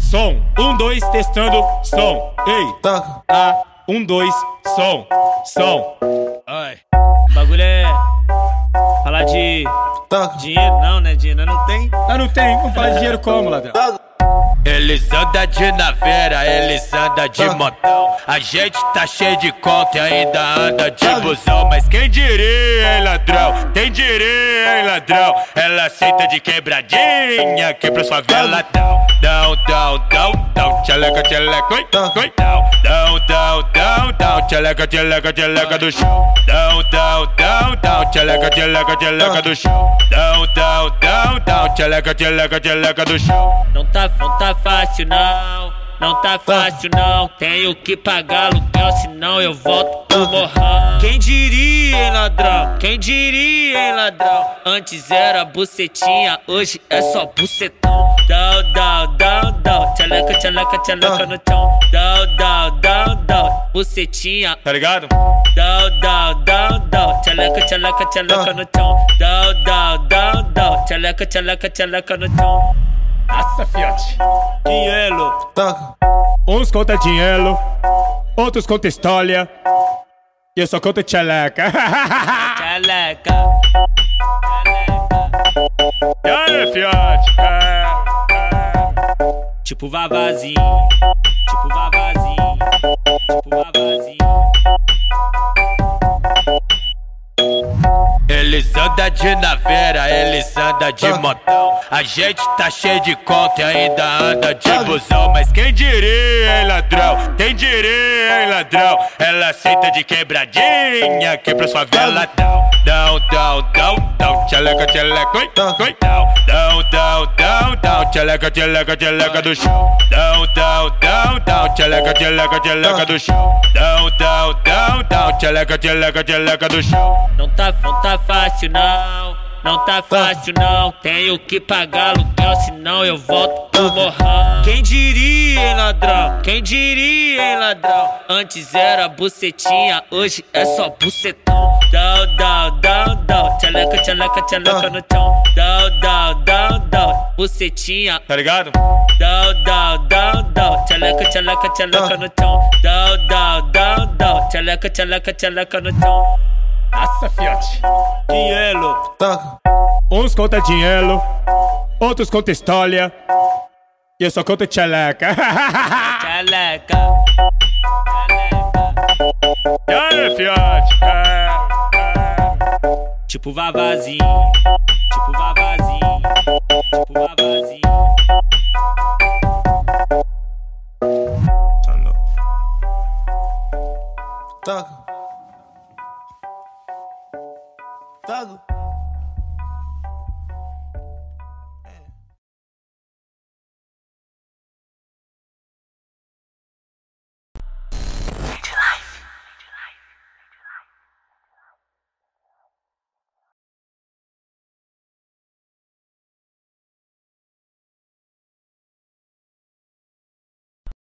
Som, um, dois, testando, som. Ei, Toca. A, um, dois, som, som. Ai, o bagulho é. Falar de Toca. dinheiro, não, né? Dinheiro não tem. Não tem, vamos falar de dinheiro como, ladrão? Eles andam de naveira, eles andam de montão. A gente tá cheio de conta e ainda anda de busão. Mas quem diria, hein, ladrão? Quem diria, hein, ladrão? Ela aceita de quebradinha, quebra sua vela, down, down, down, down, down. Tcheleca, tcheleca, oi, oi, down, down, down, down, down. Tcheleca, tcheleca, tcheleca do chão. Down, down, down, down. Tcheleca, tcheleca, tcheleca do chão. Down, down, down, down. Tcheleca, tcheleca, tcheleca do chão. Não tá, não tá fácil, não. Não tá fácil, não. Tenho que pagar aluguel, senão eu volto pro morrão. Quem diria, hein, ladrão? Quem diria, hein, ladrão? Antes era bucetinha, hoje é só bucetão. Down, down, down, down. Tchaleca, tchaleca, tchaleca no chão. Down, down, down, down. Bucetinha, Tá ligado? Down, down, down, down. Tchaleca, tchaleca, tchaleca no chão. Down, down, down, down. Tchaleca, tchaleca, tchaleca no chão. Nossa, fiote. Dinheiro. Toca. Uns conta dinheiro, outros conta história. E eu só conto tcheleca. Tchaleca. e aí, fiote? É, Tipo vavazinho. Tipo Eles andam de naveira, eles andam de montão. A gente tá cheio de conta e ainda anda de busão. Mas quem diria, hein, ladrão? Quem diria, hein, ladrão? Ela aceita de quebradinha, quebra sua vela, down, down, down, down, down. Tcheleca, tcheleca, oi, oi, down, down, down, down, down. Tcheleca, tcheleca, tcheleca do chão. Down, down, down, down. Tcheleca, tcheleca, tcheleca do chão. Down, down, down. Tcheleca, tcheleca, tcheleca do chão. Não tá, não tá fácil, não. Não tá fácil, não. Tenho que pagar aluguel, senão eu volto pro morrão. Quem diria, hein, ladrão? Quem diria, hein, ladrão? Antes era bucetinha, hoje é só bucetão. Down, down, down, down. Tchaleca, tchaleca, tchaleca no chão. Down, down, down, down. Bucetinha. Tá ligado? Down, down, down, down. Tchaleca, tchaleca, tchaleca no chão. Down, down, down, down. Tchaleca, tchaleca, tchaleca no chão. Nossa, fiote. Dinheiro. Toca. Uns conta dinheiro, outros conta história. E eu só conto tcheleca. Tchaleca. e aí, fiote? Tipo vavazinho. Tipo vavazinho. Tipo vavazinho. Toca. Toca.